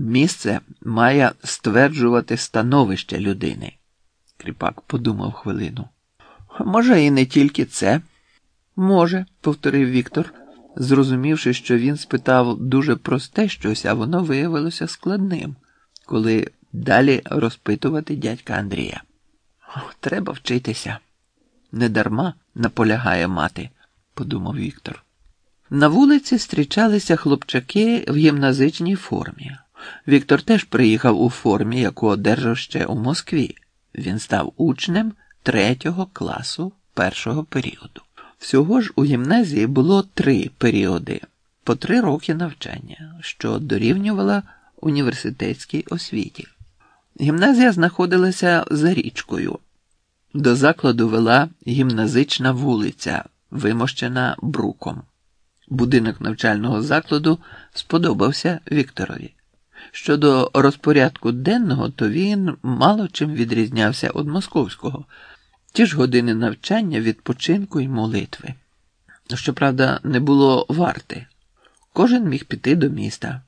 місце має стверджувати становище людини. Кріпак подумав хвилину. Може, і не тільки це. Може, повторив Віктор, зрозумівши, що він спитав дуже просте щось, а воно виявилося складним, коли далі розпитувати дядька Андрія. Треба вчитися. Недарма наполягає мати, подумав Віктор. На вулиці зустрічалися хлопчаки в гімназичній формі. Віктор теж приїхав у формі, яку одержав ще у Москві. Він став учнем третього класу першого періоду. Всього ж у гімназії було три періоди по три роки навчання, що дорівнювала університетській освіті. Гімназія знаходилася за річкою. До закладу вела гімназична вулиця, вимощена бруком. Будинок навчального закладу сподобався Вікторові. Щодо розпорядку денного, то він мало чим відрізнявся від московського, ті ж години навчання, відпочинку і молитви. Щоправда, не було варти. Кожен міг піти до міста.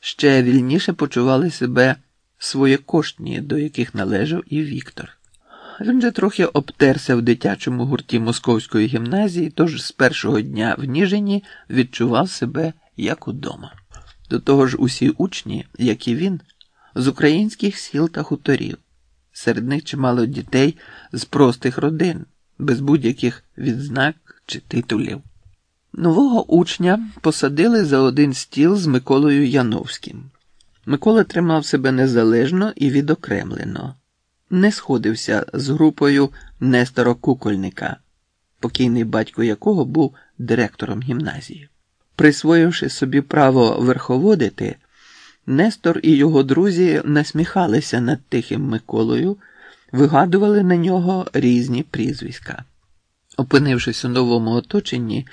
Ще вільніше почували себе своєкоштні, до яких належав і Віктор. Він же трохи обтерся в дитячому гурті московської гімназії, тож з першого дня в Ніжині відчував себе як удома. До того ж, усі учні, як і він, з українських сіл та хуторів. Серед них чимало дітей з простих родин, без будь-яких відзнак чи титулів. Нового учня посадили за один стіл з Миколою Яновським. Микола тримав себе незалежно і відокремлено, не сходився з групою Нестора Кукольника, покійний батько якого був директором гімназії. Присвоївши собі право верховодити, Нестор і його друзі насміхалися над тихим Миколою, вигадували на нього різні прізвиська. Опинившись у новому оточенні,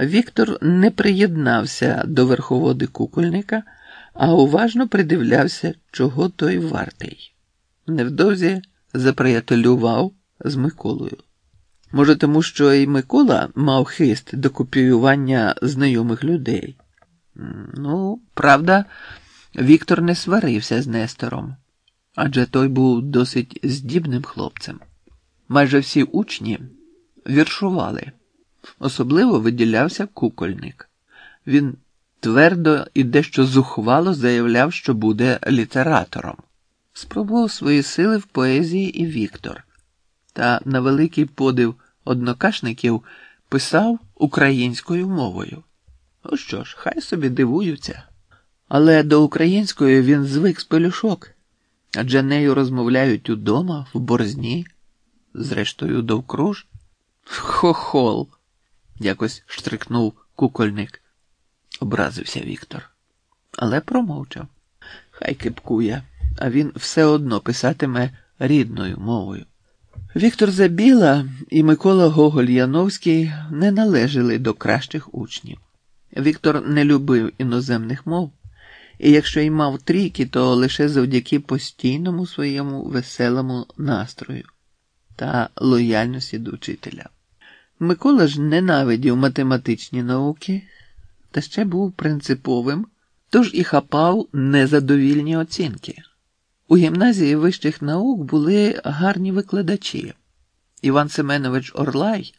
Віктор не приєднався до верховоди кукольника, а уважно придивлявся, чого той вартий. Невдовзі заприятелював з Миколою. Може, тому що і Микола мав хист до копіювання знайомих людей. Ну, правда, Віктор не сварився з Нестором, адже той був досить здібним хлопцем. Майже всі учні віршували, особливо виділявся кукольник. Він твердо і дещо зухвало заявляв, що буде літератором. Спробував свої сили в поезії і Віктор та на великий подив однокашників писав українською мовою. Ну що ж, хай собі дивуються. Але до української він звик з пелюшок, адже нею розмовляють удома, в борзні, зрештою, довкруж. Хохол, якось штрикнув кукольник. Образився Віктор. Але промовчав. Хай кипкує, а він все одно писатиме рідною мовою. Віктор Забіла і Микола Гоголь Яновський не належали до кращих учнів. Віктор не любив іноземних мов, і якщо й мав трійки, то лише завдяки постійному своєму веселому настрою та лояльності до вчителя. Микола ж ненавидів математичні науки та ще був принциповим, тож і хапав незадовільні оцінки. У гімназії вищих наук були гарні викладачі. Іван Семенович Орлай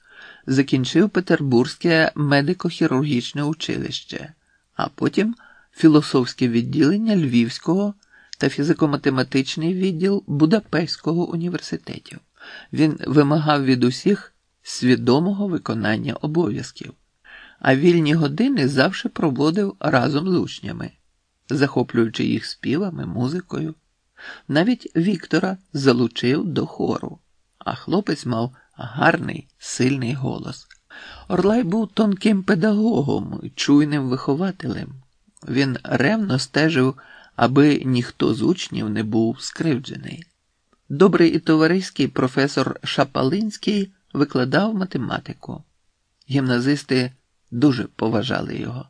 закінчив Петербурзьке медико-хірургічне училище, а потім філософське відділення Львівського та фізико-математичний відділ Будапештського університетів. Він вимагав від усіх свідомого виконання обов'язків, а вільні години завжди проводив разом з учнями, захоплюючи їх співами, музикою. Навіть Віктора залучив до хору, а хлопець мав гарний, сильний голос. Орлай був тонким педагогом, чуйним вихователем. Він ревно стежив, аби ніхто з учнів не був скривджений. Добрий і товариський професор Шапалинський викладав математику. Гімназисти дуже поважали його.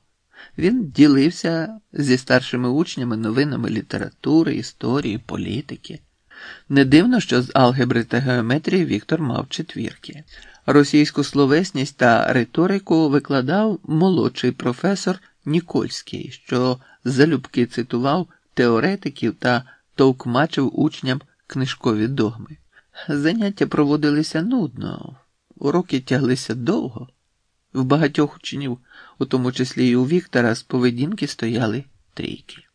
Він ділився зі старшими учнями новинами літератури, історії, політики. Не дивно, що з алгебри та геометрії Віктор мав четвірки. Російську словесність та риторику викладав молодший професор Нікольський, що залюбки цитував теоретиків та товкмачив учням книжкові догми. Заняття проводилися нудно, уроки тяглися довго. В багатьох учнів, у тому числі і у Віктора, з поведінки стояли трійки.